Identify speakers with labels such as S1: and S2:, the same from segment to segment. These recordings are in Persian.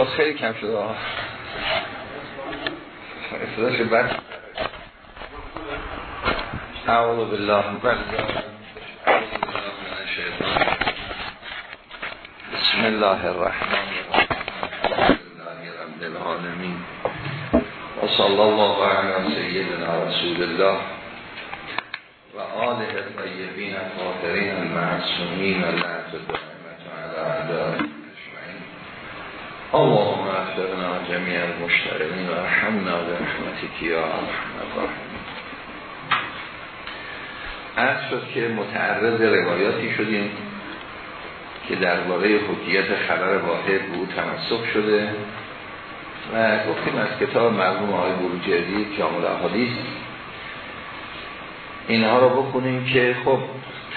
S1: باز خیلی کم شده اصلاش بد. اعوذ بالله. بسم الله الرحمن الرحیم. العالمین و صلی الله علی سیدنا رسول الله و آله الطیبین الطاهرین المعصومین لعنت الدائمة علی اعدائهم اللهم اغفرنا جميع المشترمين و رحمنا برحمتك یا عرض شد که متعرض روایاتی شدیم که درباره حکیت خبر واحد بود تمسک شده و گفتیم از کتاب مرحوم آقای بروجردی کامل احادیث اینها رو بکنیم که خب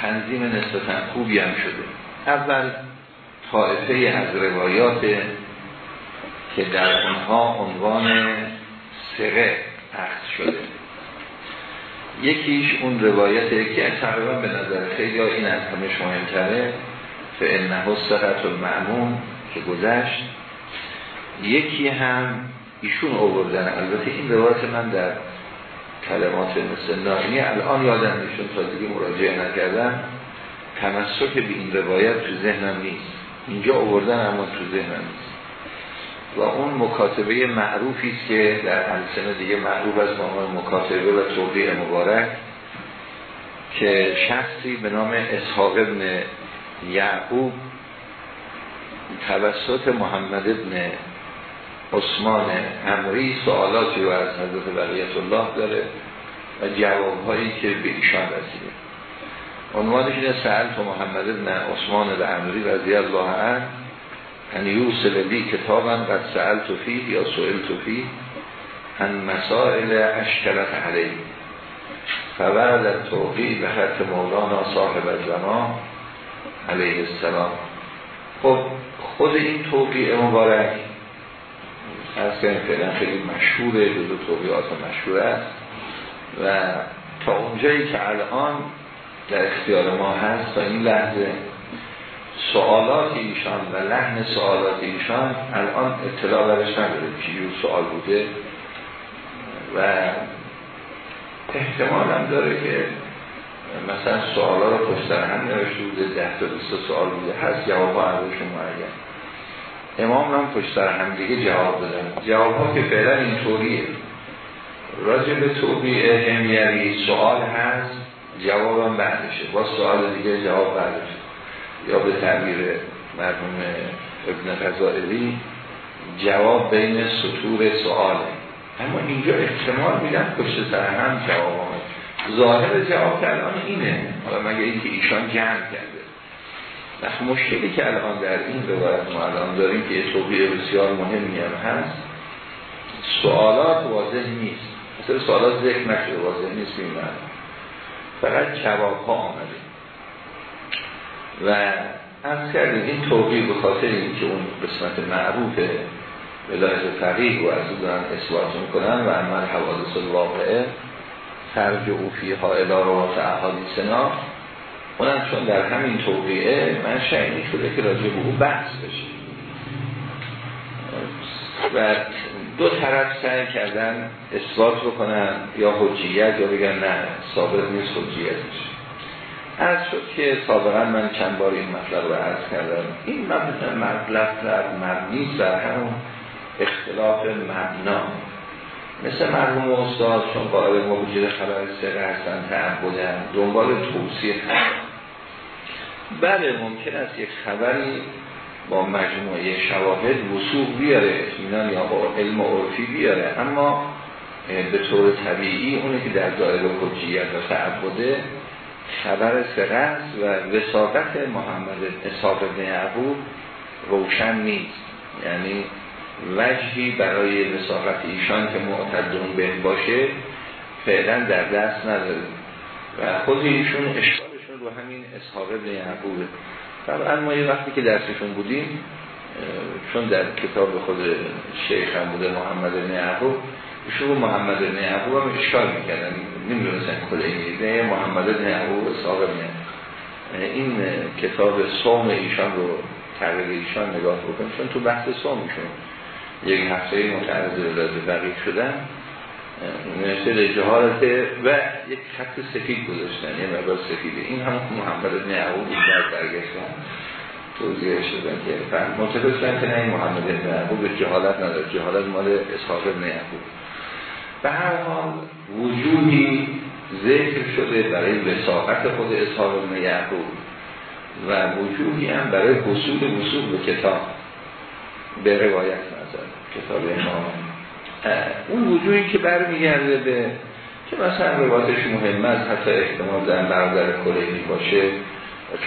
S1: تنظیم نسبتا خوبی هم شده. اول طائفه از روایات که در اونها عنوان سره اخذ شده. یکیش اون روایت که تقریبا به نظر خیلی این از همش مهمتره فانه سرت المعمون که گذشت. یکی هم ایشون آوردن. البته این روایت من در کلمات مثل الان یادم نیشون تا دیگه مراجعه نکردم. تمسک به این روایت تو ذهنم نیست. اینجا آوردن اما تو ذهنم نیست. و اون مکاتبه معروفی که در السنه دیگه معروف از نام مکاتبه و توقیع مبارک که شخصی به نام اسحاق ابن یعقوب توسط محمد ابن عثمان امری سوالاتی رو از حضرت بقیت الله داره و جوابهایی که به ایشان رسیده. عنوانش اینه سهل تو محمد ابن عثمان امری رضی الله عنه ان یوسل لی کتابا قد سألت فیه یا سئلت فیه ان مسائل اشکلت علیه فبعد توقی به خط مولانا صاحب الزمان علیه السلام. خب خود این توقیع مبارک از فعلا خیلی مشهوره جزو توقیعات مشهور است. و تا اونجایی که الان در اختیار ما هست تا این لحظه سوالات ایشان و لحن سوالات ایشان الان اطلاع برش نداره سوال بوده. و احتمال هم داره که مثلا سوالا رو پشت هم نوشته بوده ده تا بیست سوال بوده. هست جواب ها عرضشون معین. امام هم پشت هم دیگه جواب دادن. جواب ها که فعلا اینطوریه. راجع به توبیع همیری سوال هست جوابم بعدشه. با سوال دیگه جواب بعدشه. یا به تعبیر مرحوم ابن غزائلی جواب بین سطور سواله. اما اینجا احتمال میدن پشت سر هم جواب آمد. ظاهر جواب الان اینه. حالا مگه اینکه ایشان جمع کرده. وقت مشکلی که الان در این روایت ما الان داریم که توبیه بسیار مهمی هم هست سوالات واضح نیست. مثل سوالات ذکر نشده واضح نیست بیم فقط جواب ها آمده. و از کردیم این توقیق به خاطر این که اون قسمت معروف ولایت فقیه و از دارن اثبات می‌کنن و عمل حوادث الواقعه فرج او فیها الارات احادیثنا اونم چون در همین توقیعه من شعینی شده که راجع به او بحث بشه. و دو طرف سعی کردن اثبات بکنن یا حجیت یا بگن نه ثابت نیست حجیتش. از شد که سابقا من چند بار این مطلب رو عرض کردم. این مطلب در مبنی در همون اختلاف مبنا. مثل مرحوم استاد چون قائل موجود خبر سره هستن تعبدن دنبال توصیح هست بله ممکن است یک خبری با مجموعه شواهد وصول بیاره اطمینان یا علم عرفی بیاره. اما به طور طبیعی اونی که در دائره حجیت و تعبده خبر سرست و وساقت محمد اصحاب عبود روشن نیست. یعنی وجهی برای وساقت ایشان که معتدون به باشه فعلا در دست نداره و خود ایشون اشکالشون رو همین اصحاب ابن عبوده. طبعا ما یه وقتی که درسشون بودیم چون در کتاب خود شیخ هم بوده محمد عبود ایشون محمد عبود هم اشکال می‌کردن. نمی‌دونستن کلینی محمد ابن عبود صاحب این کتاب صوم ایشان رو تغییر ایشان نگاه بکنیم چون تو بحث سومشون یک هفته متعرض ولایت فقیه شدن. نوشته جهالته و یک خط سفید گذاشتن یه مقدار سفیده. این هم محمد ابن عقوب در برگشتن توضیح شدن که فهم که نه محمد ابن عقوب جهالت نداره. جهالت مال اسحاق ابن عقوب به هر حال وجودی ذکر شده برای وساقت خود اسحاق ابن یعقوب و وجودی هم برای حصول وصول به کتاب به روایت نظر کتاب امام. اون وجودی که برمیگرده به که مثلا روایتش مهم است حتی احتمال در برادر کلینی باشه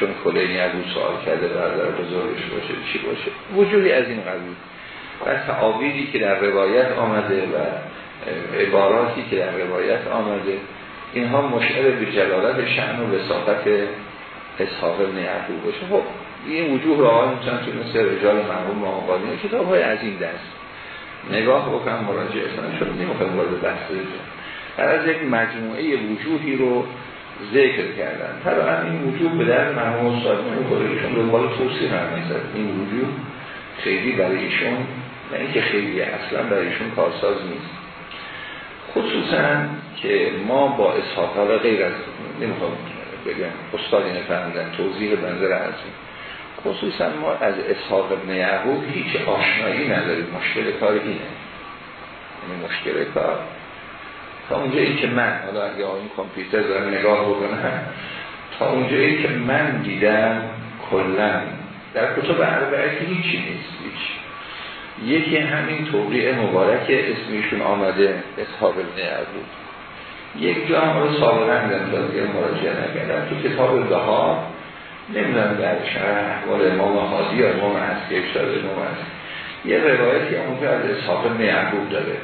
S1: چون کلینی از سوال کرده برادر بزرگش باشه چی باشه؟ وجودی از این قبیل. و تعابیدی که در روایت آمده و عباراتی که در روایت آمده اینها مشعر به جلالت شعن و وساقت اصحاب ابن یعقوب باشه. خب این وجوه رو آقای می‌تونن تو مثل رجال مرحوم مقابلی کتاب های از این دست. نگاه بکنم مراجعه کنم چون نمی‌خوایم وارد بحث هر از یک مجموعه وجوهی رو ذکر کردن. طبعا این وجوه به در مرحوم نمی‌خوره. ایشون دنبال توصیح هم این وجوه خیلی برای ایشون نه اینکه خیلی اصلا برای ایشون کارساز نیست. خصوصا که ما با اصحاب غیر از نمی‌خوام بگم استاد اینه فرمدن توضیح بنظر ازیم خصوصا ما از اصحاب ابن یعقوب هیچ آشنایی نداریم مشکل کار اینه. یعنی مشکل کار. تا اونجایی که من حالا اگه این کامپیوتر دارم نگاه بکنم تا اونجایی که من دیدم کلا در کتب عربه هیچی نیست هیچ. یکی همین توقیع مبارک اسمیشون آمده اصحاب ابن یعقوب یک جا هم رو سابقا دیگه مراجعه نکردم تو کتاب دها نمی‌دونم در شرح احوال امام حادی یا امام که اشتاد امام هست یه روایتی اونجا از اصحاب ابن داره.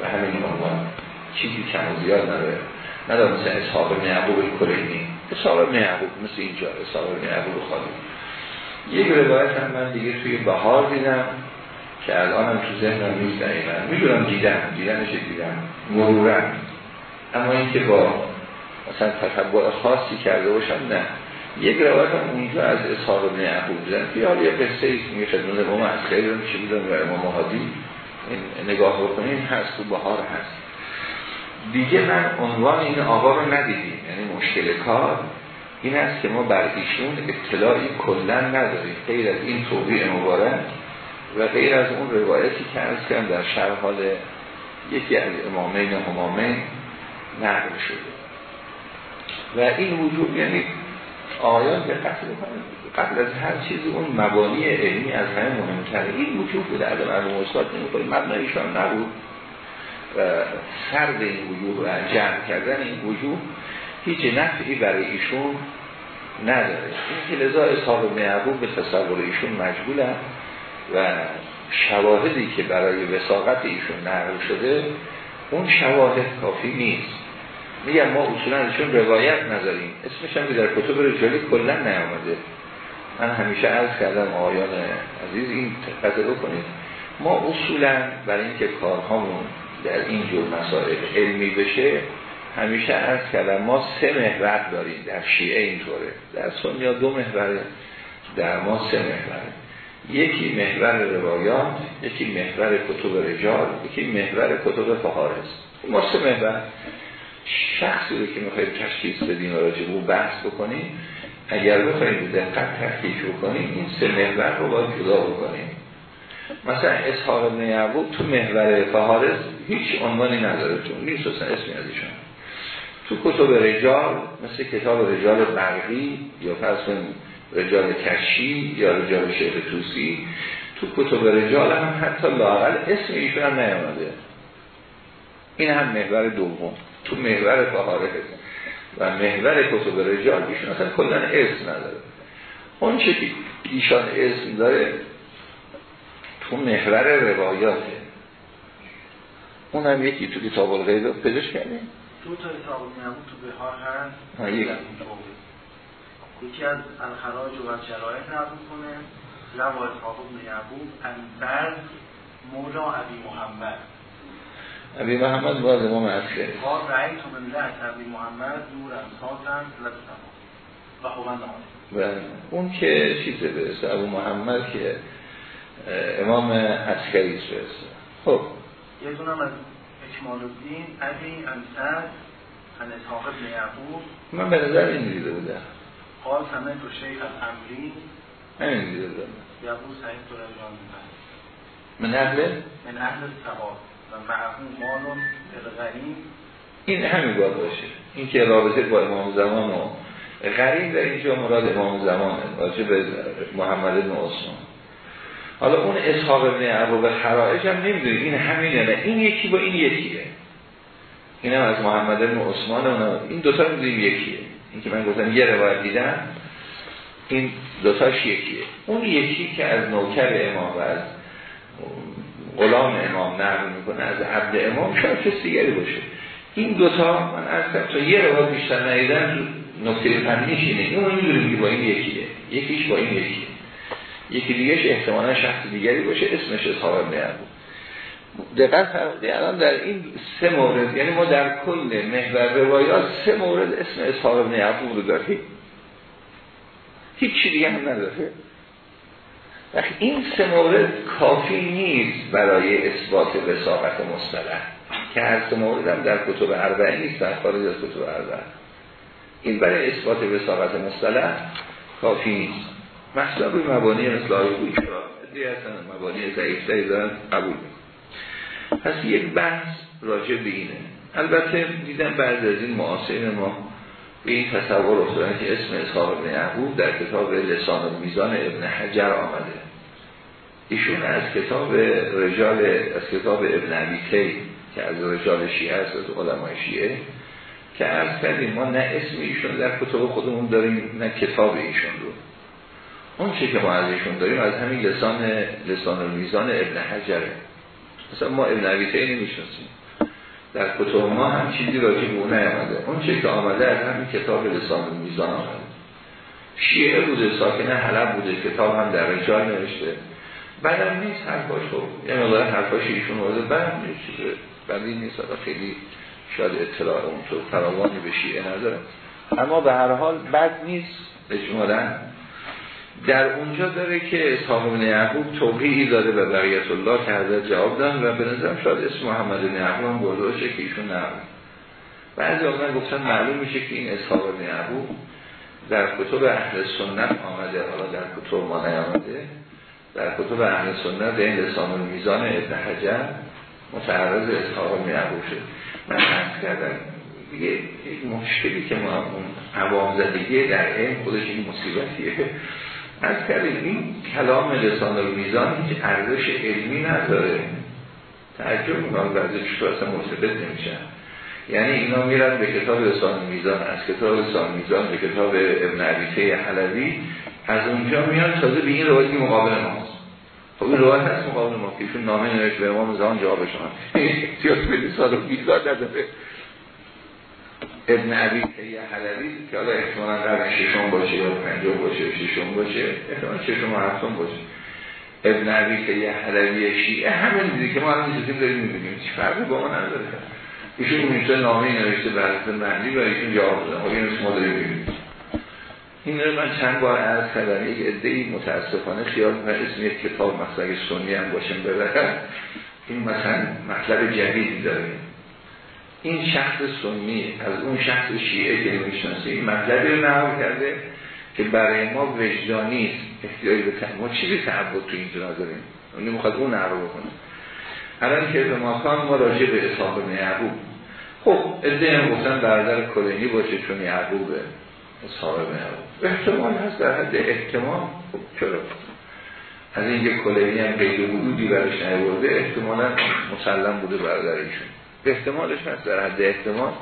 S1: و همین عنوان چیزی کم و زیاد نداره. نداره مثل اصحاب ابن یعقوب کلینی. اصحاب ابن مثل اینجا اصحاب ابن خالی. یک روایت هم من دیگه توی بهار دیدم. که الان هم تو ذهنم نیست دقیقا. می‌دونم دیدم دیدنش دیدم مرورم اما اینکه با مثلا تطبع خاصی کرده باشم نه. یک روایت هم اونجا از اصحاب ابن یعقوب. زن که حالا یه قصه ایست میگه خدمت امام از خیلی رو میشه بودن و امام هادی نگاه بکنین هست. تو بهار هست. دیگه من عنوان این آقا رو ندیدیم یعنی مشکل کار این است که ما بر ایشون اطلاعی کلا نداریم. غیر از این توضیح مبارک. و غیر از اون روایتی که از کردم در حال یکی از امامین همامین نقل شده. و این وجود یعنی آیان به قتل قبل از هر چیزی اون مبانی علمی از همه مهمتره. این وجود بوده عدم علم استاد نمی‌کنیم مبنایشان نبود. و سرد این وجود و جمع کردن این وجود هیچ نفعی برای ایشون نداره. این که لذا اصحاب معبود به تصور ایشون مجبولن و شواهدی که برای وساقت ایشون نقل شده اون شواهد کافی نیست. میگم ما اصولا ازشون روایت نداریم اسمش هم در کتب رجالی کلا نیامده. من همیشه عرض کردم آیان عزیز این تقدر بکنید. ما اصولا برای اینکه کارهامون در این جور مسائل علمی بشه همیشه عرض کردم ما سه محور داریم در شیعه اینطوره. در سنیا دو محوره در ما سه محوره. یکی محور روایات یکی محور کتب رجال یکی محور کتب فهارس ما سه محور. شخصی رو که می‌خواید تشخیص بدین و راجب او بحث بکنیم اگر بخواید دقت تحقیق بکنیم این سه محور رو باید جدا بکنیم. مثلا اصحاب ابن تو محور فهارس هیچ عنوانی نداره تو نیست اصلا اسمی از ایشان. تو کتب رجال مثل کتاب رجال برقی یا فرض رجال کشی یا رجال شیخ توسی تو کتب رجال هم حتی لاقل اسم ایشون هم نیامده. این هم محور دوم. تو محور فهاره و محور کتب رجال ایشون اصلا کلن اسم نداره. اون چه که ایشان اسم داره تو محور روایاته اون هم یکی تو کتاب الغیبه پیداش کردیم
S2: دو تا کتاب نمود تو بهار هست. یکی از الخراج و شرایط نقل کنه. لوا اصحاب ابن یعقوب انبر مولا عبی محمد.
S1: ابی محمد باز امام اصله
S2: قال رأیت من لحت ابی محمد دور امساتن لطفا و خوبند
S1: بله اون که چیزه برسه ابو محمد که امام عسکری برسه خب.
S2: یه دونم از اکمال الدین علی انسد ان اسحاق ابن یعقوب.
S1: من به نظر این دیده بودم.
S2: قال سمعت شیخ الامری
S1: همین دیده بودم
S2: یعقوب سعید تو رجان
S1: من اهل؟
S2: من اهل ثواب و معهون مالون غریب.
S1: این همین باید باشه. این که رابطه با امام زمان و غریب در اینجا مراد امام زمانه. راجع به محمد بن عثمان. حالا اون اصحاب ابن عبو خرائج هم نمی‌دونی. این همینه نه؟ این یکی با این یکیه. این هم از محمد بن عثمان و این دوتا می‌دونیم یکیه. این که من گفتم یه روایت دیدم این دوتاش یکیه. اون یکی که از نوکر امام و از غلام امام نقل می‌کنه از عبد امام شاید کسی دیگری باشه. این دوتا من از تا یه روایت بیشتر ندیدم نکته فنیش اینه. این اون که با این یکیه. یکیش با این یکیه. یکی دیگهش احتمالا شخص دیگری باشه اسمش اصحاب ابن بود دقت فرمودید الان در این سه مورد یعنی ما در کل محور روایات سه مورد اسم اصحاب ابن رو داریم. هیچ دیگه هم نداره. وقتی این سه مورد کافی نیست برای اثبات وساقت مصطلح که هر سه مورد هم در کتب اربعه نیست در خارج از کتب اربعه. این برای اثبات وساقت مصطلح کافی نیست. مثلا روی مبانی مثل آیه هستن مبانی ضعیفتری دارن قبول پس یک بحث راجع به اینه. البته دیدم بعد از این معاصر ما به این تصور افتادن که اسم اصحاب ابن یعقوب در کتاب لسان و میزان ابن حجر آمده. ایشون از کتاب رجال از کتاب ابن عبیتی که از رجال شیعه است از علمای شیعه که از کردیم ما نه اسم ایشون در کتاب خودمون داریم نه کتاب ایشون رو. اون چی که ما ازشون داریم از همین لسان لسان و میزان ابن حجره. مثلا ما ابن عبیتی نمی‌شناسیم در کتاب ما هم چیزی راجع به اون نیامده اون چی که آمده از همین کتاب لسان میزان. آمده شیعه بوده ساکنه حلب بوده کتاب هم در رجال نوشته. بعدم نیست حرفاش خب یه مقدار حرفاش ایشون ورده بعد نیست بعدی نیست. خیلی شاید اطلاع اونطور فراوانی به شیعه نداره. اما به هر حال بد نیست. اجمالا در اونجا داره که اصحاب ابن یعقوب توقیعی داره به بقیت الله که حضرت جواب دادن و به نظرم شاید اسم محمد بن یعقوب هم برده باشه که ایشون نقل بعضی آقایان گفتن معلوم میشه که این اصحاب ابن یعقوب در کتب اهل سنت آمده حالا در کتب ما نیامده. در کتب اهل سنت این لسان میزان ابن حجر متعرض اصحاب ابن یعقوب شد. من حرف کردم یک مشکلی که ما اون عوام زدگی در علم خودش این مصیبتیه. از کردیم این کلام لسان میزان هیچ ارزش علمی نداره. تعجب می‌کنم بعضی چطور اصلا مرتبط نمیشن. یعنی اینا میرن به کتاب لسان میزان از کتاب لسان میزان به کتاب ابن عبیته حلوی از اونجا میان تازه به این روایتی مقابل ماست. خب این روایت هست مقابل ما که نامه نوشت به امام زمان جواب شما. سیاس به لسان میزان نداره. ابن عبی یه حلوی که حالا احتمالا قرن ششم باشه یا پنجم باشه ششم باشه احتمالا ششم و هفتم باشه. ابن عبی یه حلوی شیعه همین دیدی که ما هم نشستیم داریم می‌بینیم. چی فرقی با ما نداره. ایشون میشه نامه نوشته برات مهدی و ایشون جواب دادن خب این ما داریم می‌بینیم این رو من چند بار عرض کردم. یک عده‌ای متاسفانه خیال و اسم یک کتاب مسلک سنی هم باشم ببرن این مثلا مطلب جدیدی داره. این شخص سنی از اون شخص شیعه که می‌شناسه این مطلبی رو نقل کرده که برای ما وجدانی احتیاج به ما چیزی تعبد تو اینجا نداریم اون می‌خواد اون نقل بکنه. الان که به ماکان ما راجع به اصحاب یعقوب. خب ادعای هم گفتن برادر کلینی باشه چون یعقوبه اصحاب یعقوب. احتمال هست در حد احتمال. خب چرا؟ از اینکه کلینی هم قید وجودی برش نیورده احتمالا مسلم بوده برادر ایشون. احتمالش هست در حد احتمال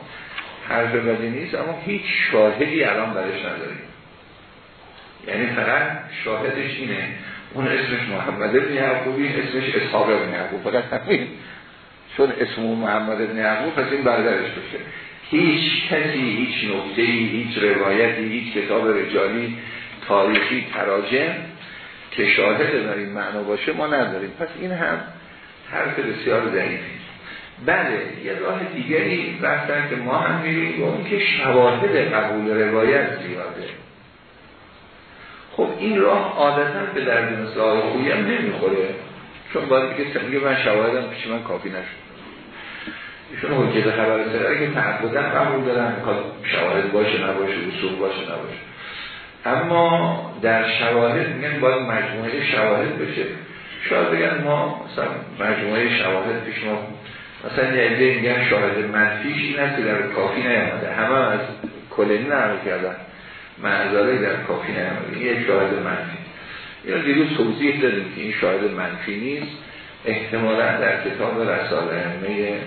S1: حرف بدی نیست اما هیچ شاهدی الان برش نداریم. یعنی فقط شاهدش اینه اون اسمش محمد ابن یعقوبی اسمش اصحاب ابن یعقوب. فقط همین. چون اسم محمد ابن یعقوب پس این برادرش بشه. هیچ کسی هیچ نقطه هیچ روایتی هیچ کتاب رجالی تاریخی تراجم که شاهد در این معنا باشه ما نداریم. پس این هم حرف بسیار ضعیفی. بله یه راه دیگری رفتن که ما هم میریم با اون که شواهد قبول روایت زیاده. خب این راه عادتا به درد مثل آقای خویی هم نمی‌خوره. چون باید بگه میگه من شواهدم پیش من کافی نشد. ایشون حجت خبر سره که تعبدن قبول دارن شواهد باشه نباشه اصول باشه نباشه. اما در شواهد میگن باید مجموعه شواهد بشه. شاید بگن ما مثلا مجموعه شواهد پیش ما مثلا یه عده میگن شاهد منفیش این هست که در کافی نیامده. همه از کلینی نقل کردن. معذاره در کافی نیامده. یک شاهد منفی. یا دیروز توضیح دادیم که این شاهد منفی نیست. احتمالا در کتاب رسال اهمه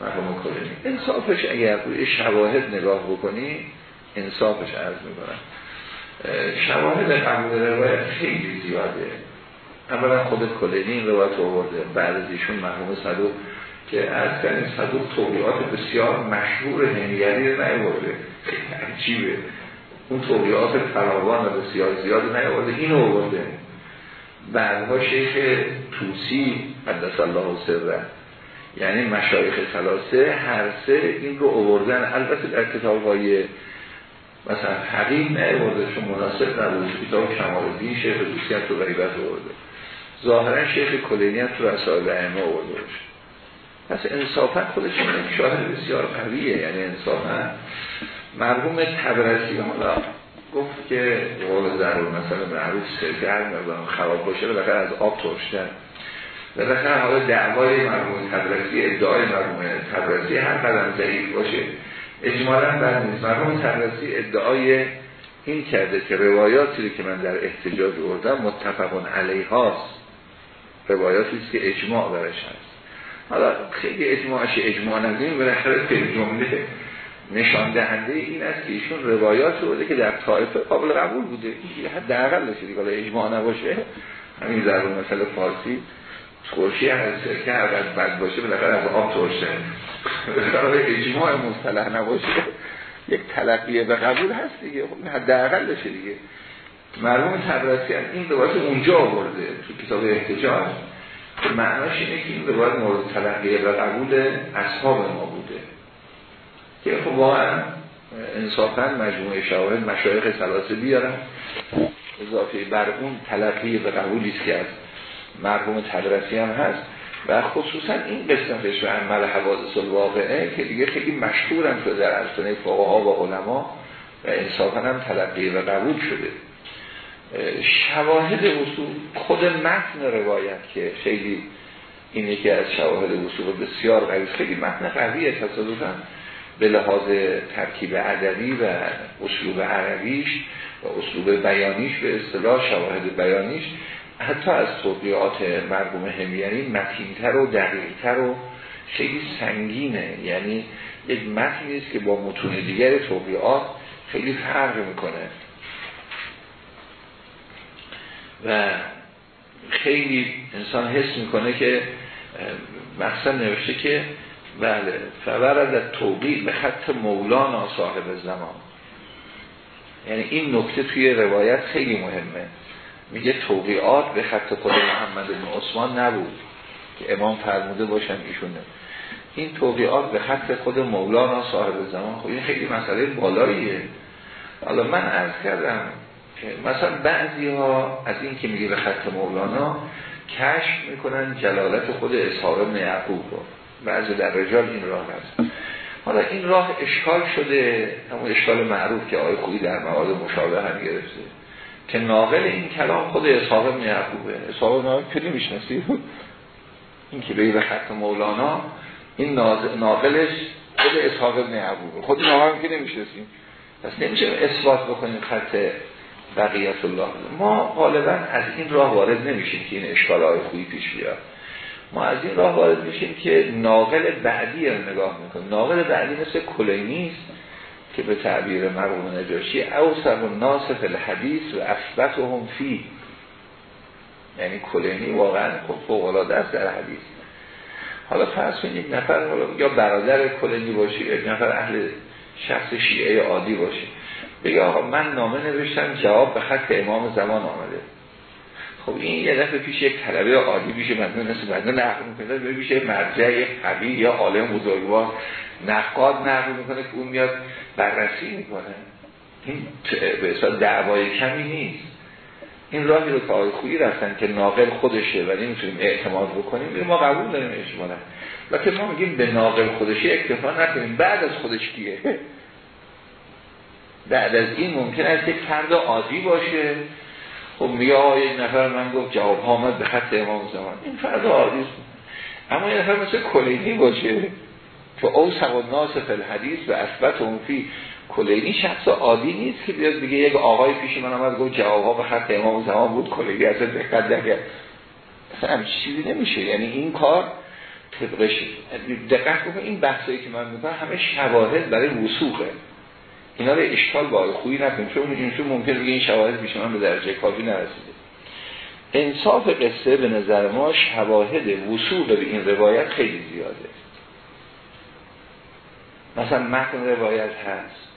S1: مرحوم کلینی. انصافش اگر روی شواهد نگاه بکنی انصافش عرض می‌کنم. شواهد قبول روایت خیلی زیاده. اولا خود کلینی این روایت آورده. بعد از ایشون مرحوم صدوق که از کنیم صدوق توقیات بسیار مشهور همیگری رو نیورده عجیبه. اون توقیات فراوان و بسیار زیاد نیورده این آورده. بعدها شیخ توسی قدس الله سره. یعنی مشایخ ثلاثه هر سه این رو آوردن. البته در کتاب های مثلا حقیم نیورده چون مناسب نبود. کتاب کمال دین شیخ توسی هم تو غیبت آورده. ظاهرا شیخ کلینی هم تو رسائل ائمه آورده باشه. پس انصافا خودش این شاهد بسیار قویه. یعنی انصافا مرحوم تبرسی حالا گفت که قول ضرور مثلا معروف سرگر مردم خراب باشه بالاخره از آب ترشتن بالاخره حالا دعوای مرحوم تبرسی ادعای مرحوم تبرسی هر قدم ضعیف باشه. اجمالا بر نیست. مرحوم تبرسی ادعای این کرده که روایاتی که من در احتجاج بردم متفقون علیه هاست روایاتی که اجماع برش هست. حالا خیلی اجماعش اجماع نگیم بالاخره به جمله نشان دهنده این است که ایشون روایات بوده که در طایفه قابل قبول بوده. حداقل که حالا اجماع نباشه. همین ضرور مثلا فارسی. ترشی از سرکه اگر بد باشه بالاخره از آب ترشه. بالاخره اجماع مصطلح نباشه. یک تلقیه به قبول هست دیگه. خب حداقل بشه دیگه. مرحوم تبرسی این روایت اونجا آورده تو کتاب احتجاج. معناش اینه که این روایت مورد تلقیه و قبول اصحاب ما بوده. که خب واقعا انصافا مجموعه شواهد مشایخ سلاسه بیارن. اضافه بر اون تلقیه به قبولی که از مرحوم تدرسی هم هست. و خصوصا این قسمتش و عمل حوادث الواقعه که دیگه خیلی مشهور هم شده در ارسانه فقها و علما و انصافا هم تلقیه و قبول شده. شواهد اصول خود متن روایت که خیلی این یکی از شواهد اصول بسیار قوی خیلی متن قویه تصادفا به لحاظ ترکیب ادبی و اسلوب عربیش و اسلوب بیانیش به اصطلاح شواهد بیانیش حتی از توقیات مرگوم همیانی متینتر و دقیقتر و خیلی سنگینه. یعنی یک متنی است که با متون دیگر توقیات خیلی فرق می‌کنه. و خیلی انسان حس می‌کنه که مقصد نوشته که بله فورد توقیق به خط مولانا صاحب زمان. یعنی این نکته توی روایت خیلی مهمه. میگه توقیعات به خط خود محمد بن عثمان نبود که امام فرموده باشن ایشونه این توقیعات به خط خود مولانا صاحب زمان خب این خیلی مسئله بالاییه. حالا من عرض کردم مثلا بعضی ها از این که میگه به خط مولانا کشف می‌کنن جلالت خود اصحاب ابن یعقوب رو. بعضی در رجال این راه هست. حالا این راه اشکال شده همون اشکال معروف که آقای خویی در مواد مشابه هم گرفته که ناقل این کلام خود اصحاب ابن یعقوبه. اصحاب ابن یعقوب که این که به خط مولانا این ناقلش خود اصحاب ابن یعقوبه. خود ناقل که نمیشنسیم پس نمیشه اثبات بکنیم خط بقیت الله ما غالبا از این راه وارد نمیشیم که این اشکال های خوبی پیش بیاد. ما از این راه وارد میشیم که ناقل بعدی رو نگاه می‌کنیم. ناقل بعدی مثل کلینی است که به تعبیر مرحوم نجاشی اوسر و ناصف الحدیث و اثبت هم فی یعنی کلینی واقعا خب فوق است در حدیث. حالا فرض کنید یک نفر یا برادر کلینی باشه یک نفر اهل شخص شیعه عادی باشه بگه آقا من نامه نوشتم جواب به خط امام زمان آمده. خب این یه دفعه پیش یک طلبه عادی پیش مدنون نست مدنون نقل می‌کنه به پیش مرجع قوی یا عالم بزرگوار نقاد نقل می‌کنه که اون میاد بررسی می‌کنه. این به دعوای کمی نیست. این راهی رو که آقای خویی رفتن که ناقل خودشه و نمی‌تونیم اعتماد بکنیم ما قبول داریم اجمالا و که ما میگیم به ناقل خودشی اکتفا نکنیم بعد از خودش کیه؟ بعد از این ممکن است یک فرد عادی باشه. خب میگه آقا یک نفر من گفت جواب ها آمد به خط امام زمان. این فرد عادی است. اما یه نفر مثل کلینی باشه. که او سوال ناس فل حدیث و اثبت اون فی. کلینی شخص عادی نیست که بیاد بگه یک آقای پیش من آمد گفت جواب ها به خط امام زمان بود. کلینی اصلا دقت نکرد. اصلا هم چیزی نمیشه. یعنی این کار طبقش دقت بکن این بحثایی که من می‌کنم همه شواهد برای وسوخه. اینا رو اشکال با خویی نکنیم. چون اینشون ممکن بگه این شواهد بیش من به درجه کافی نرسیده. انصاف قصه به نظر ما شواهد وصول به این روایت خیلی زیاده. مثلا متن روایت هست.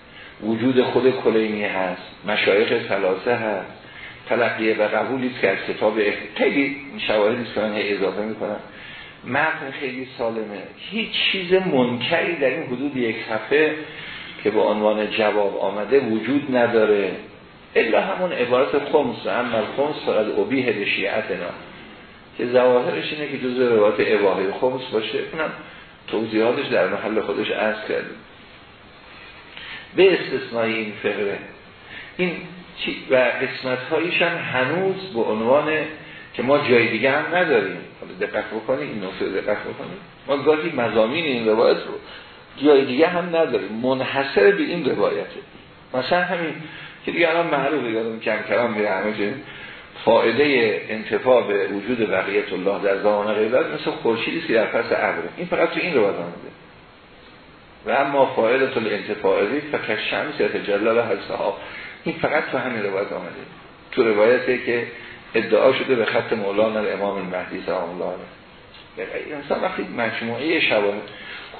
S1: وجود خود کلینی هست. مشایخ ثلاثه هست. تلقیه و قبولی که از کتاب خیلی شواهدی که من اضافه می‌کنم. متن خیلی سالمه. هیچ چیز منکری در این حدود یک صفحه که به عنوان جواب آمده وجود نداره. الا همون عبارت خمس هم خمس فقط عبیه به شیعتنا که زواهرش اینه که جزء روایت اباهه خمس باشه. اونم توضیحاتش در محل خودش عرض کردیم. به استثنای این فقره این و قسمت هم هنوز به عنوان که ما جای دیگه هم نداریم. حالا دقت بکنید این نکته دقت بکنید ما گاهی مزامین این روایت رو جای دیگه هم نداریم. منحصر به این روایته. مثلا همین که دیگه الان معروفه یادم کم کلام میره همه جه فائده انتفاع به وجود بقیت الله در زمان غیبت مثل خورشیدی که در پس ابر. این فقط تو این روایت آمده و اما فائده تو انتفاع ریف فکر شمس یتجلل ها این فقط تو همین روایت آمده تو روایتی که ادعا شده به خط مولانا امام المهدی سلام الله علیه انسان وقتی مجموعه شواهد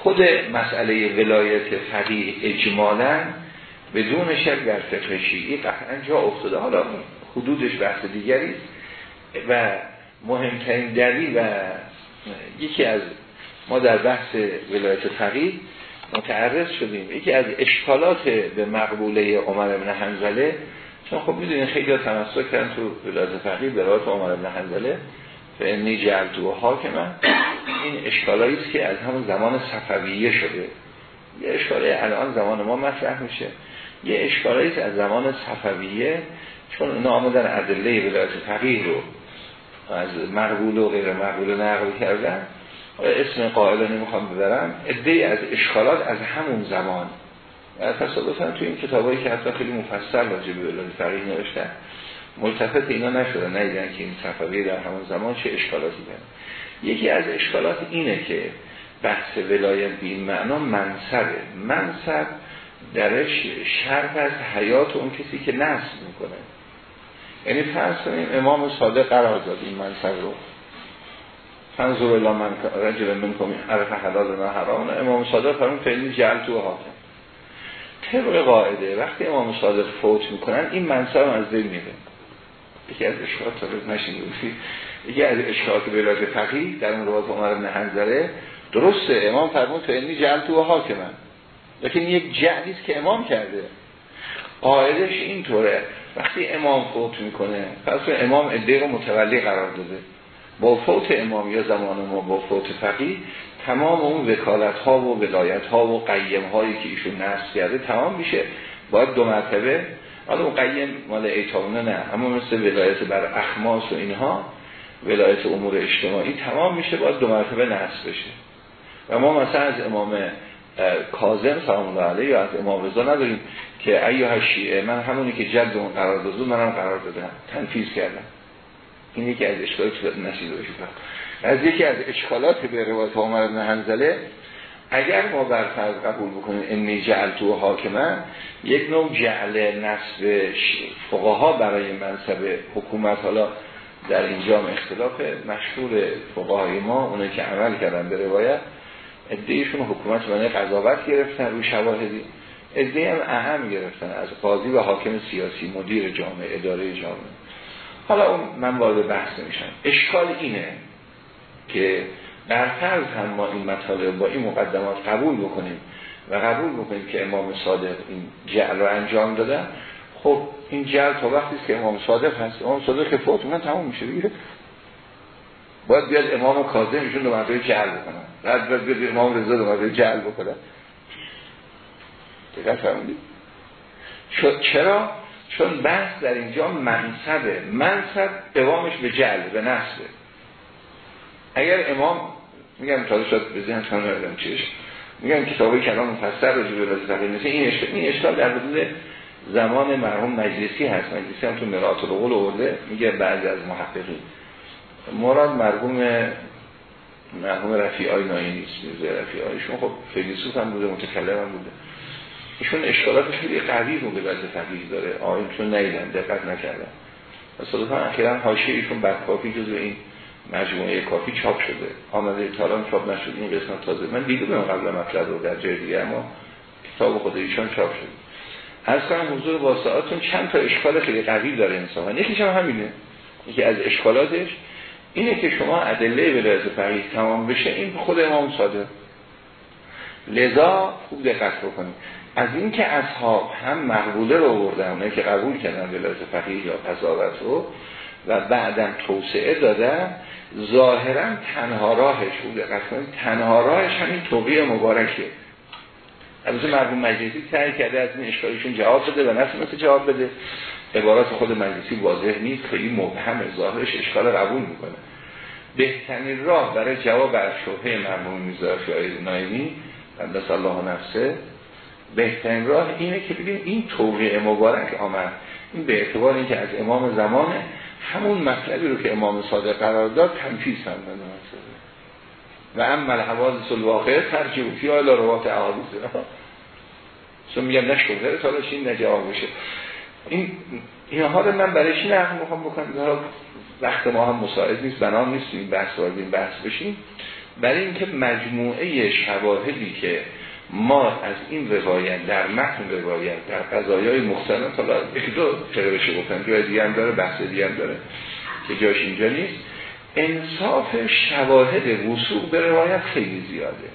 S1: خود مسئله ولایت فقیه اجمالا بدون شک در فقه شیعی قطعا جا افتاده. حالا حدودش بحث دیگری و مهمترین دلیل و یکی از ما در بحث ولایت فقیه متعرض شدیم. یکی از اشکالات به مقبوله عمر ابن حنزله چون خب می‌دونین خیلی تمسک کردن تو ولایت فقیه به عمر ابن حنزله و انی جعلتو حاکمن این اشکالایی است که از همون زمان صفویه شده. یه اشکالی الان زمان ما مطرح میشه. یه اشکالایی از زمان صفویه چون اونا آمدن ادله ولایت فقیه رو از مقبول و غیر مقبول نقل کردن. اسم قائل نمی‌خوام ببرم؟ ادهی از اشکالات از همون زمان. و تصادفا تو این کتابایی که حتی خیلی مفصل راجع به ولایت فقیه نوشتن ملتفت اینا نشدن ندیدن که این صفوی در همون زمان چه اشکالاتی دارن یکی از اشکالات اینه که بحث ولایت به این معنا منصبه. منصب درش شرط از حیات اون کسی که نصب می‌کنه. یعنی فرض کنیم امام صادق قرار داد این منصب رو. فنظر الله من رجل من کنیم عرف حلال و حرام. امام صادق فرمون فعلی جل تو حاکم. طبق قاعده وقتی امام صادق فوت می‌کنن این منصب از دل میره یکی از اشکالات تا نشین یکی از اشکالات ولایت فقیه در اون روایت عمر بن حنظله درسته امام فرمون فعلی جل تو حاکم لیکن یک جعلی که امام کرده. قاعدش اینطوره. وقتی امام فوت می‌کنه پس امام ادعی رو متولی قرار داده. با فوت امام یا زمان ما با فوت فقیه تمام اون وکالت ها و ولایت ها و قیم هایی که ایشون نصب کرده تمام میشه. باید دو مرتبه حالا قیم مال ایتانه نه اما مثل ولایت بر اخماس و اینها ولایت امور اجتماعی تمام میشه باید دو مرتبه نصب بشه. و ما مثلا از امام کاظم سلام الله علیه یا از امام رضا نداریم که ایها شیعه من همونی که جد اون قرار دادم منم قرار دادم. تنفیذ کردم. این یکی از اشکالات باشید از یکی از اشکالات به روایت عمر بن حنزله اگر ما برفرض قبول بکنیم انی جعلتو حاکمه یک نوع جعل نصب فقها برای منصب حکومت حالا در اینجا اختلاف مشهور فقهای ما اونه که عمل کردن به روایت ادهیشون حکومت معنی قضاوت گرفتن روی شواهدی. ادهی هم اهم گرفتن از قاضی و حاکم سیاسی مدیر جامعه اداره جامعه. حالا اون من وارد بحث نمیشم. اشکال اینه که در فرض هم ما این مطالب با این مقدمات قبول بکنیم و قبول بکنیم که امام صادق این جعل رو انجام دادن خب این جل تا وقتی که امام صادق هست. امام صادق که فوت من تمام میشه دیگه. باید بیاد امام کاظم ایشون دو مرتبه جعل بکنن بعد باید بیاد امام رضا دو مرتبه جعل بکنن دقیقا فرمودید؟ چرا؟ چون بحث در اینجا منصبه. منصب قوامش به جعل به نصبه. اگر امام میگم تازه شد به ذهن کنم نردم چیش میگم کتابی کلام مفسر راجع به رازی تقییم مثل این اشکال این در حدود زمان مرحوم مجلسی هست. مجلسی هم تو مرات القول آورده. میگه بعضی از محققین. مراد مرحوم مرحوم رفیع های نایی نیست. رفیع آیشون خب فیلسوف هم بوده متکلم هم بوده. ایشون اشکالات خیلی قوی رو به فقیه داره. آیون چون نیدن دقت نکردن صدفا اخیرا حاشیه ایشون بعد کافی جزو این مجموعه کافی چاپ شده. آمده تالان چاپ نشد این قسمت تازه. من دیده قبل مطلب رو در جای دیگه اما کتاب خود ایشان چاپ شده. از کنم حضور واسعاتون چند تا اشکال خیلی قوی داره انسان یکیش هم همینه. یکی از اشکالاتش اینه که شما ادله ولایت فقیه تمام بشه این خود امام صادق. لذا خوب دقت بکنید. از اینکه اصحاب هم مقبوله رو آوردن که قبول کردن ولایت فقیه یا قضاوت رو و بعدم توسعه دادن ظاهرا تنها راهش بود تنها راهش همین توقیه مبارکه البته مرحوم مجلسی سعی کرده از این اشکالشون جواب بده و مثل جواب بده. عبارات خود مجلسی واضح نیست خیلی مبهم ظاهرش اشکال قبول می‌کنه. بهترین راه برای جواب بر شبهه مرحوم های نایمی قدس الله نفسه بهترین راه اینه که بگیم این توقیع مبارک آمد. این به اعتبار اینکه از امام زمانه همون مطلبی رو که امام صادق قرار داد تنفیز هم و عمل حوادث الواقع ترجیح فی آلا روات احادیث. چون میگم نشکر تالاش این نجواب بشه. این اینها رو من برای چی نقل می‌خوام بکنم. وقت ما هم مساعد نیست بنا نیست این بحث بحث بشیم. برای اینکه مجموعه شواهدی که ما از این روایت در متن روایت در قضایای مختلف حالا یکی دو بشه گفتن جای دیگه هم داره بحث دیگه هم داره که جاش اینجا نیست. انصاف شواهد وصول به روایت خیلی زیاده.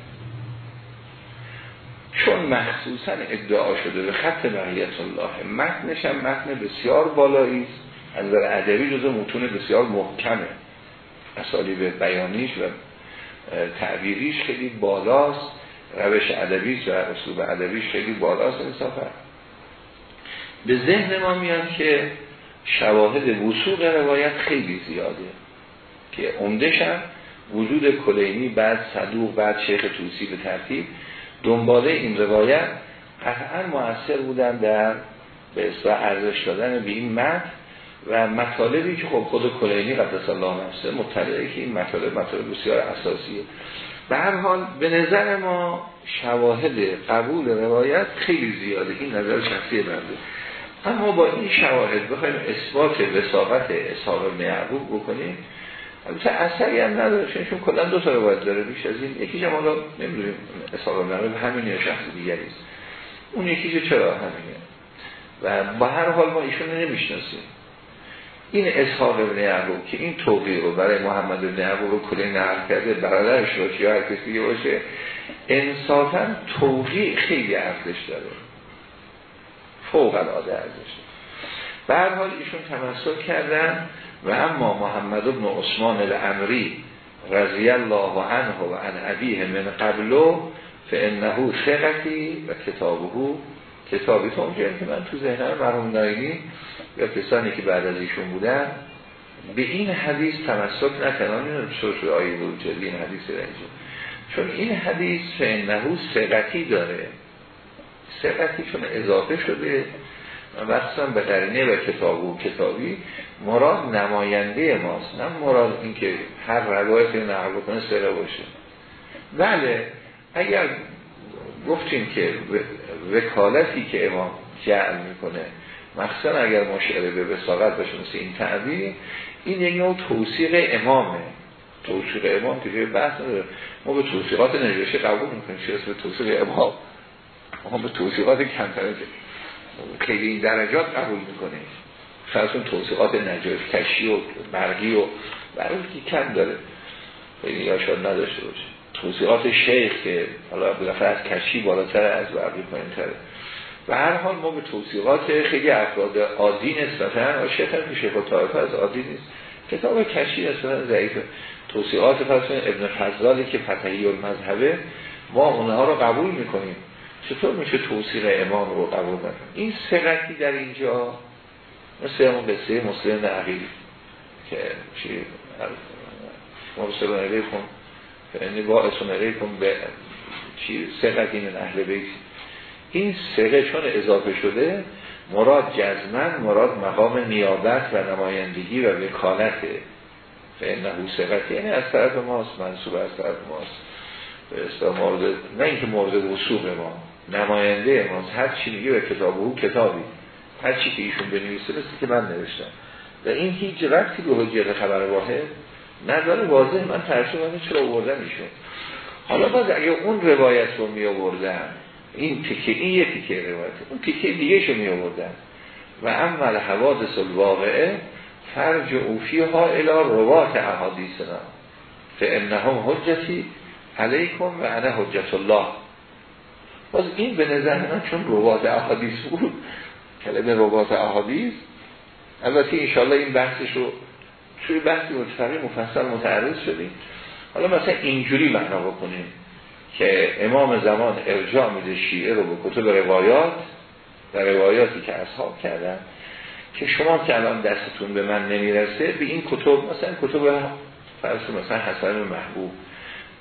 S1: چون مخصوصا ادعا شده به خط بقیت الله متنش هم متن بسیار بالایی است. از نظر ادبی جزو متون بسیار محکمه. به بیانیش و تعبیریش خیلی بالاست. روش ادبیش و رسوب ادبیش خیلی بالاست انصافا. به ذهن ما میاد که شواهد وصول روایت خیلی زیاده که عمدش هم وجود کلینی بعد صدوق بعد شیخ توسی به ترتیب دنباله این روایت قطعا مؤثر بودن در به اصلاح ارزش دادن به این متن و مطالبی که خب خود کلینی قدس الله نفسه مطلعه که این مطالب مطالب بسیار اساسیه. به هر حال به نظر ما شواهد قبول روایت خیلی زیاده. این نظر شخصی بنده. اما با این شواهد بخوایم اثبات وساقت اصحاب ابن بکنیم. البته اثری هم نداره چون کلا دو تا روایت داره بیش از این. یکیش هم حالا نمی‌دونیم اصحاب ابن همین یا شخص دیگری اون یکیش چرا همینه؟ و با هر حال ما ایشون نمی‌شناسیم. این اصحاب ابن یعقوب که این توقی رو برای محمد ابن یعقوب رو کلی نقل کرده برادرش باشه یا هر کسی باشه انصافا توقی خیلی ارزش داره. فوق العاده ارزش به هر حال ایشون تمسک کردن و اما محمد ابن عثمان الامری رضی الله عنه و عن ابیه من قبلو فانه ثقتی و کتابه. کتابی تو که من تو ذهنم مرحوم نایمی یا کسانی که بعد از ایشون بودن به این حدیث تمسک نکنن این رو آیه بود این حدیث رنجه چون این حدیث فانه ثقتی داره. ثقتی چون اضافه شده. مخصوصا به قرینه و کتاب و کتابی مراد نماینده ماست. نه مراد اینکه هر روایت نقل بکنه سره باشه. بله اگر گفتیم که وکالتی که امام جعل می‌کنه مخصوصا اگر مشعره به وساقت باشه مثل این تعبیر این یک نوع توصیق امامه. توصیق امام که بحث نداره. ما به توصیقات نجاشی قبول می‌کنیم. چه اسم توصیق امام؟ ما به توصیقات کمتره خیلی این درجات قبول می‌کنه اون توصیقات نجاش کشی و برقی و برقی که کم داره. خیلی یا شاید نداشته باشه توصیقات شیخ که حالا بلافر از کشی بالاتر از برقی پایین تره و هر حال ما به توصیقات خیلی افراد عادی نسبتا و شیخ و طایفه از عادی نیست. کتاب کشی نسبتا ضعیف. توصیقات فرسون ابن فضلالی که فتحی المذهبه ما اونها رو قبول می‌کنیم. چطور میشه توصیق امام رو قبول کنیم این سقطی در اینجا مثل همون قصه مسلم عقیل که چی؟ مرسل علیکم. یعنی با اسم علیکم به چی؟ سقطی من اهل بیت. این سقه چون اضافه شده مراد جزمن مراد مقام نیابت و نمایندگی و وکالته فانه سقط یعنی از طرف ماست منصوب از طرف ماست. به مورد نه اینکه مورد وصول ما نماینده ماست. هر چی میگه به کتاب او کتابی. هر چی که ایشون بنویسه مثل که من نوشتم. و این هیچ رفتی به حجیت خبر واحد نداره. واضح من ترجمه چرا آوردن ایشون. حالا باز اگه اون روایت رو می آوردن این تیکه این یه تیکه روایت اون تیکه دیگه شو می آوردن و عمل حوادث الواقعه فرج اوفی ها الى روات احادیثنا. فانهم حجتی علیکم و انا حجت الله. باز این به نظر من چون روات احادیث بود کلمه روات احادیث البته انشاءالله این بحثش رو توی بحثی متفقی مفصل متعرض شدیم. حالا مثلا اینجوری معنا بکنیم. که امام زمان ارجاع میده شیعه رو به کتب روایات و روایاتی که اصحاب کردن که شما که الان دستتون به من نمی‌رسه به این کتب مثلا کتب فرض مثلا حسن محبوب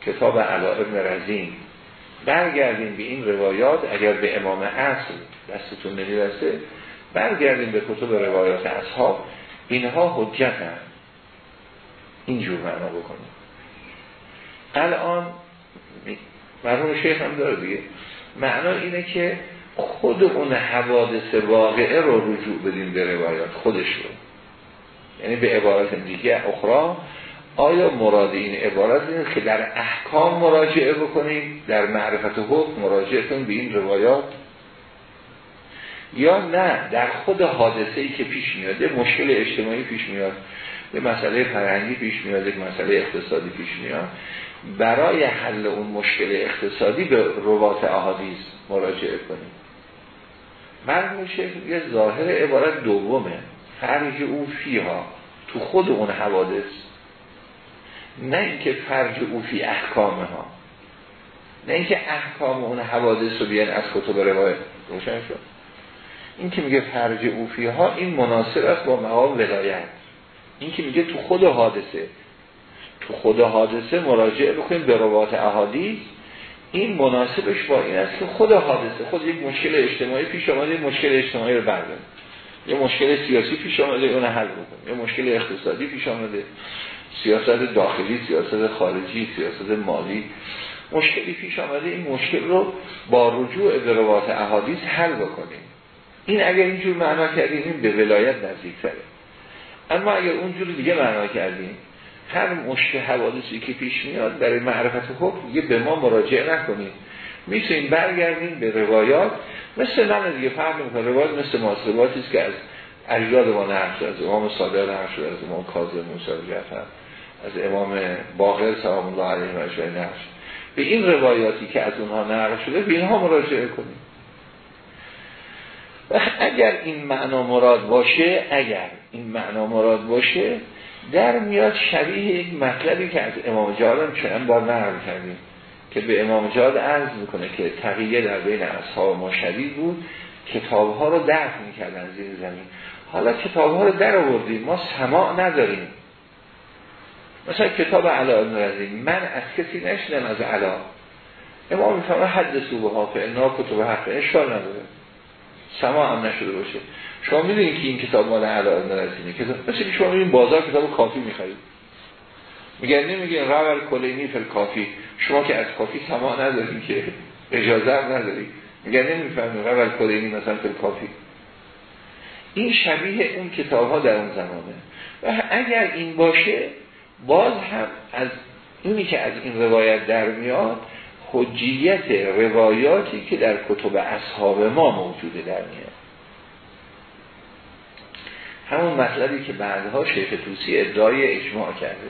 S1: کتاب علا ابن رزین برگردیم به این روایات اگر به امام اصل دستتون نمی‌رسه برگردیم به کتب روایات اصحاب. اینها حجت هم اینجور معنا بکنیم. الان مرحوم شیخ هم داره دیگه. معنا اینه که خود اون حوادث واقعه رو رجوع بدیم به روایات خودش رو. یعنی به عبارت دیگه اخرى آیا مراد این عبارت این که در احکام مراجعه بکنیم در معرفت حکم مراجعه کنیم به این روایات؟ یا نه در خود حادثه ای که پیش میاده مشکل اجتماعی پیش میاد به مسئله فرهنگی پیش میاد یک مسئله اقتصادی پیش میاد. برای حل اون مشکل اقتصادی به روات احادیث مراجعه کنیم. مرموم شیخ یه ظاهر عبارت دومه. فرج او فیها. تو خود اون حوادث. نه اینکه فرج او فی احکامه ها نه اینکه احکام اون حوادث رو بیان از کتب روایت. روشن شد. این که میگه فرج او فیها این مناسب است با مقام ولایت. این که میگه تو خود حادثه. تو خود حادثه مراجعه بکنید به روات احادیث. این مناسبش با این است که خود حادثه خود یک مشکل اجتماعی پیش آمده مشکل اجتماعی رو برداریم. یه مشکل سیاسی پیش آمده اون حل بکنیم. یه مشکل اقتصادی پیش آمده سیاست داخلی سیاست خارجی سیاست مالی. مشکلی پیش آمده این مشکل رو با رجوع به روات احادیث حل بکنیم. این اگر اینجور معنا کردیم این به ولایت نزدیک تره اما اگر اونجور دیگه معنا کردیم هر مشکل حوادثی که پیش میاد برای معرفت حکم دیگه به ما مراجعه نکنیم می‌تونیم برگردیم به روایات. مثل من دیگه فرق می‌کنه روایات مثل ما است. که از اجداد ما نقل از امام صادق نقل شده از امام کاظم موسی جعفر از امام باقر سلام الله علیه و نقل به این روایاتی که از اونها نقل شده به اینها مراجعه کنیم. و اگر این معنا مراد باشه اگر این معنا مراد باشه در میاد شبیه یک مطلبی که از امام جهاد هم چنان بار نقل کردیم که به امام جهاد عرض می‌کنه که تقیه در بین اصحاب ما شدید بود کتاب ها رو درک می‌کردن زیر زمین. حالا کتاب ها رو در آوردیم ما سماع نداریم. مثلا کتاب علا ابن من از کسی نشدم از علا. امام می‌فهمه حد سوبه ها انا کتب حق اشکال نداره. سما هم نشده باشه. شما می‌دونید که این کتاب مال علا ابن رزینه کتاب مثل که شما این بازار کتاب کافی می‌خرید. میگن نمیگن رول کلینی فل کافی. شما که از کافی سما ندارید که اجازه ندارید. میگن نمی‌فهمید رول کلینی مثلا فل کافی. این شبیه اون کتاب ها در اون زمانه. و اگر این باشه باز هم از اینی که از این روایت در میاد حجیت روایاتی که در کتب اصحاب ما موجوده در میاد. همون مطلبی که بعدها شیخ توسی ادعای اجماع کرده.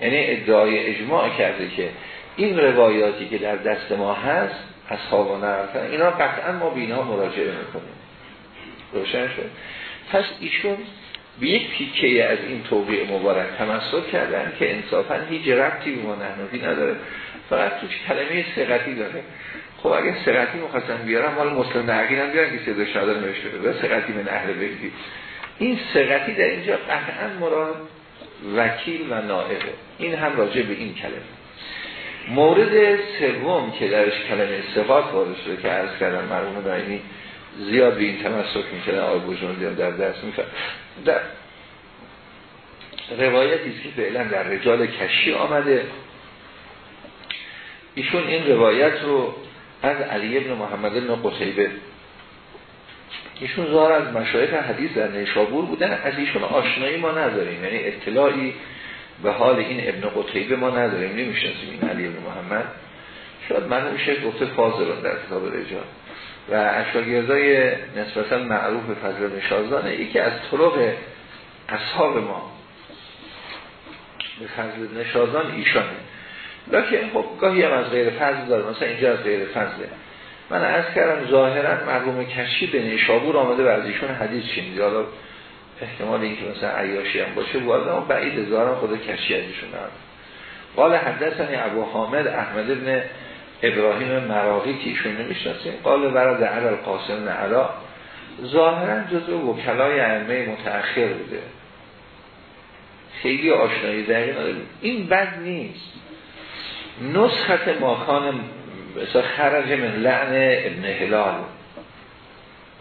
S1: یعنی ادعای اجماع کرده که این روایاتی که در دست ما هست اصحاب و اینا قطعا ما به اینها مراجعه می‌کنیم. روشن شد؟ پس ایشون به یک پیکه از این توقیع مبارک تمسک کردن که انصافا هیچ ربطی به ما نحنفی نداره. فقط توش کلمه سقطی داره. خب اگه سقطی مخواستن بیارم مال مسلم نهقین هم بیارن که سید شهاده نوشته و سقطی من اهل بیتی این سقطی در اینجا قطعا مراد وکیل و نائبه. این هم راجع به این کلمه. مورد سوم که درش کلمه صفات وارد شده که عرض کردم مرحوم دائمی زیاد به این تمسک می‌کنه آقای بوجوردی در درس می‌کنه در روایتی که فعلا در رجال کشی آمده. ایشون این روایت رو از علی ابن محمد ابن قصیبه ایشون ظاهر از مشایخ حدیث در نیشابور بودن از ایشون آشنایی ما نداریم. یعنی اطلاعی به حال این ابن قطیبه ما نداریم نمی‌شناسیم این علی ابن محمد. شاید من میشه گفته فاضلان در کتاب رجال. و اشاگردای نسبتا معروف فضل نشازانه یکی از طرق اصحاب ما به فضل نشازان ایشانه. لیکن خب گاهی هم از غیر فضل داره مثلا اینجا از غیر من از کردم ظاهرا مرحوم کشی به نیشابور آمده و از ایشون حدیث شنیدی حالا احتمال اینکه مثلا عیاشی هم باشه بود اما بعید ظاهرا خود کشی از ایشون هم قال حدثنی ابو حامد احمد ابن ابراهیم مراقی که ایشون نمی‌شناسیم قال برای در القاسم نعلا ظاهرا جزو وکلای ائمه متأخر بوده. خیلی آشنایی دقیق این بد نیست. نسخت ماکان خرج من لعن ابن هلال.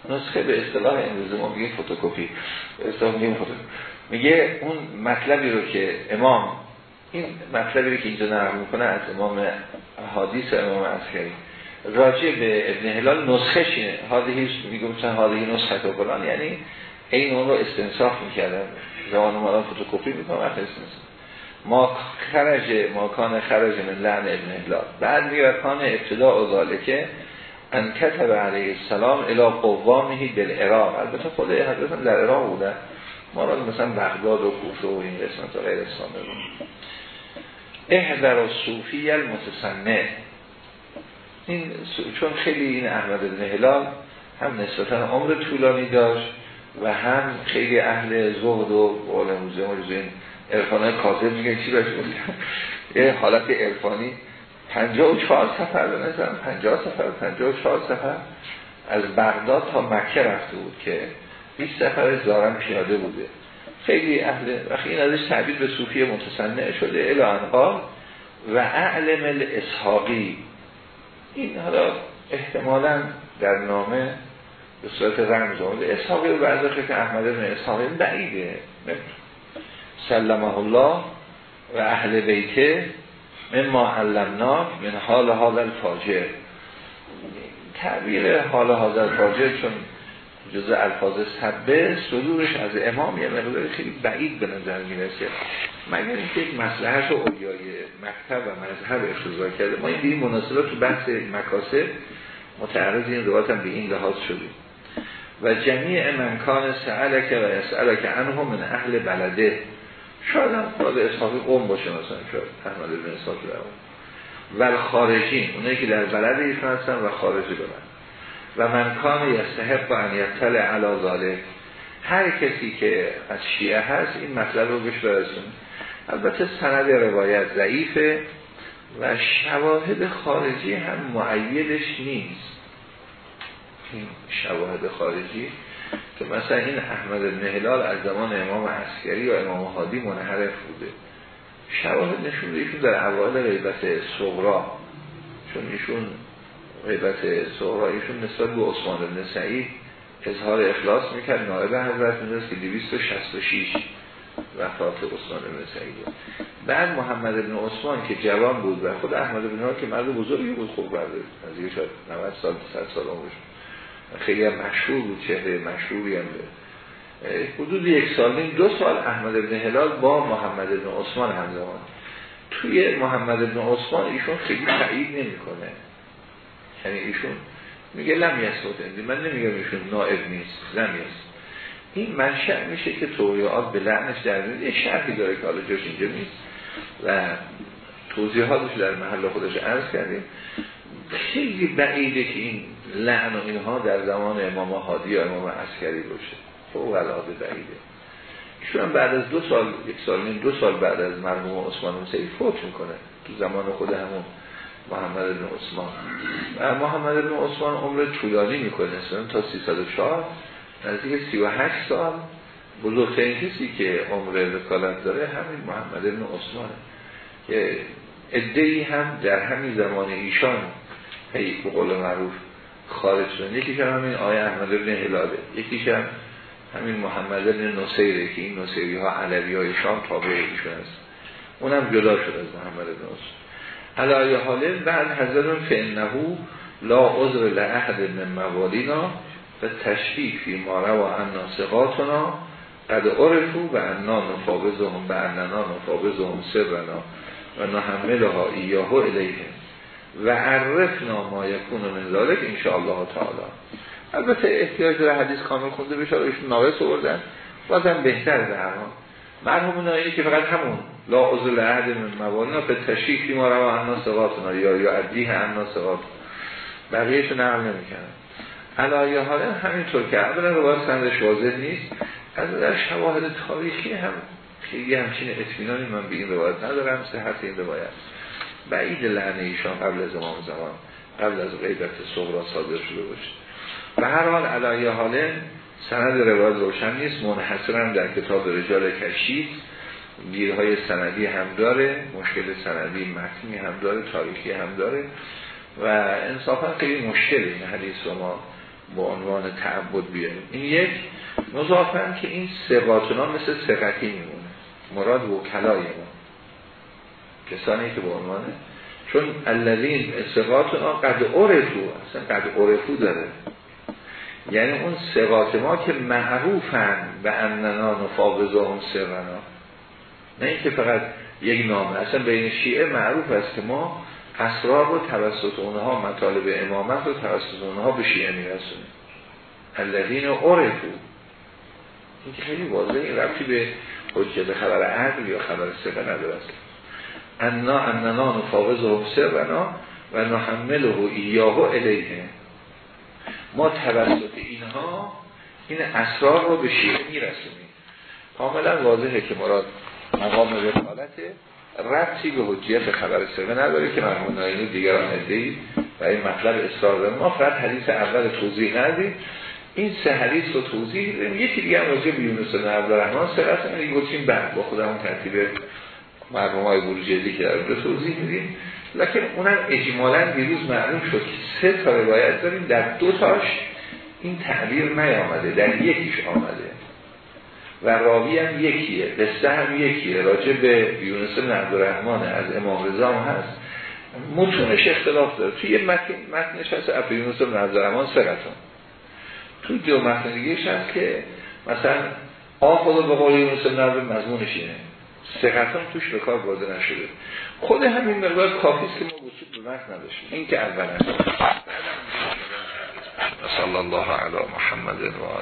S1: نسخه به اصطلاح امروز ما میگه فوتوکوپی میگه اون مطلبی رو که امام این مطلبی رو که اینجا نقل می‌کنه از امام حدیث امام عسکری. راجع به ابن هلال نسخه شینه حادهی میگه مثلا حادهی نسخه و یعنی این اون رو استنصاف می‌کردن. زمان ما فوتوکوپی می‌کنم وقت استنصاف ما خرج ما کان خرج من لعن ابن هلال. بعد میگه کان ابتداء و ذالکه ان کتب علیه السلام الى قوامهی بالعراق. البته خود حضرت در عراق بودن ما را مثلا بغداد و کوفه و این قسمت غیر اسلام بود. احذر و صوفی المتسنه این چون خیلی این احمد بن هلال هم نسبتا عمر طولانی داشت و هم خیلی اهل زهد و قول موزه ارفانه کاظم میگه چی باشه یه حالت و چهار سفر به نظرم پنجاه سفر پنجاه و چهار سفر از بغداد تا مکه رفته بود که 20 سفر زارن پیاده بوده. خیلی اهل وقتی این ازش تعبیر به صوفی متصنع شده الانقا و اعلم الاسحاقی. این حالا احتمالا در نامه به صورت رمز آمده اسحاقی بعضی که احمد بن اسحاقی بعیده. سلمه الله و اهل بیته من ما علمنا من حال حال الفاجر. تعبیر حال حال الفاجر چون جزء الفاظ سبه صدورش از امام یه مقدار خیلی بعید به نظر می‌رسه. مگر اینکه یک مسلحش و اولیای مکتب و مذهب اختزار کرده. ما این به این مناسبات تو بحث مکاسب متعرض این روایت هم به این لحاظ شدیم. و جمیع منکان سعلک و اسعلک انه من اهل بلده. شاید هم خود اصحابی قوم باشه مثلا شاید احمد بن اسحاق و خارجین اونایی که در بلد ایشون هستن و خارجی برن و من کان یستحق و انیتل علا ذالک هر کسی که از شیعه هست این مطلب رو بهش برسون البته سند روایت ضعیفه و شواهد خارجی هم معیدش نیست. شواهد خارجی که مثلا این احمد بن هلال از زمان امام عسکری و امام حادی منحرف بوده. شواهد نشون ایشون در اوایل غیبت صغرا چون ایشون غیبت صغرا ایشون نسبت به عثمان بن سعید اظهار اخلاص می‌کرد. نائب حضرت می‌دونست که 266 وفات عثمان بن سعید بعد محمد بن عثمان که جوان بود و خود احمد بن هلال که مرد بزرگی بود خوب برده از یه شاید 90 سال 100 سال عمرش خیلی مشهور بود چهره مشهوری هم حدود یک سال نیم دو سال احمد ابن هلال با محمد ابن عثمان همزمان. توی محمد ابن عثمان ایشون خیلی تایید نمی‌کنه. یعنی ایشون میگه لم یسوت من نمیگم ایشون نائب نیست لم این منشأ میشه که توریعات به لعنش در یه شرحی داره که حالا جاش اینجا نیست. و توضیحاتش در محل خودش عرض کردیم. خیلی بعیده که این لعن و اینها در زمان امام حادی یا امام عسکری باشه. فوق العاده بعیده. چون بعد از دو سال یک سال این دو سال بعد از مرحوم عثمان موسوی فوت می‌کنه. تو زمان خود همون محمد بن عثمان. و محمد بن عثمان عمر طولانی می‌کنه. تا 304 نزدیک 38 سال. بزرگترین کسی که عمر وکالت داره همین محمد بن عثمانه. که ادهی هم در همین زمان ایشان هی به قول معروف خارج شدن. یکیش هم همین آیه احمد بن هلاله. یکیش هم همین محمد بن نصیره که این نصیری ها علوی های شام تابعه ایشون است اونم جدا شد از محمد بن عثمان علایه حاله بعد حضرت فعنهو لا عذر لعهد من موالینا و تشریف فی ماره و اناسقاتنا قد عرفو و انا نفاوزهم به اننا نفاوزهم سرنا و نحمله ها ایاهو الیه و عرفنا ما یکون من ذالک انشاءالله تعالی. البته احتیاج داره حدیث کامل خونده بشه ایشون ناقص آوردن. بازم بهتر در هر مرحوم نایی که فقط همون لا عزل عهد من موالینا به ما رو انا سقاتنا یا یا عدیه انا سقات بقیهش نقل نمی‌کنن. علایه حالا همینطور که اولا روایت سندش واضح نیست از در شواهد تاریخی هم خیلی همچین اطمینانی من به این روایت ندارم صحت این روایت. بعید لعنه ایشان قبل از امام زمان قبل از غیبت صغرا صادر شده باشه. و هر حال علایه حاله سند روایت روشن نیست منحصرا در کتاب رجال کشید گیرهای سندی هم داره مشکل سندی متنی هم داره تاریخی هم داره و انصافا خیلی مشکل این حدیث رو ما با عنوان تعبد بیاریم. این یک مضافن که این سقاتنا مثل سقطی میمونه. مراد وکلای ما. کسانی که به عنوانه چون الذین سقاتنا قد عرفو اصلا قد عرفو داره. یعنی اون سقات ما که معروفن به اننا نفاوزهم سرنا. نه اینکه فقط یک نامه اصلا بین شیعه معروف است که ما اسرار رو توسط اونها مطالب امامت رو توسط اونها به شیعه میرسونیم. الذین عرفو این که خیلی واضحه این ربطی به حجت خبر عقل یا خبر سقه نداره. انا اننا نفاوز و سرنا و نحمله ایاه الیه. ما توسط اینها این اسرار رو به شیعه میرسونیم. کاملا واضحه که مراد مقام وکالته ربطی به حجیت خبر سقه نداره که مرحوم ناینی دیگران ادهی و این مطلب اصرار داره. ما فقط حدیث اول توضیح ندیم. این سه حدیث رو توضیح یکی دیگه هم راجع به یونس بن عبدالرحمن سرت این گفتیم بعد با خودمون ترتیب مرحوم های بروجردی که در به توضیح میدیم. لکن اونم اجمالا دیروز معلوم شد که سه تا روایت داریم در دو تاش این تعبیر نیامده در یکیش آمده. و راوی هم یکیه قصه هم یکیه راجع به یونس بن عبدالرحمن از امام رضا هست. متونش اختلاف داره. توی متن متنش هست اب یونس بن عبدالرحمن سرطان تو دو متن هست که مثلا آخذ به قول یونس بن مضمونش اینه. سقطان توش به کار برده نشده. خود همین مقدار کافی است که ما وصول به متن نداشتیم. این که اول است. صلی الله علی محمد و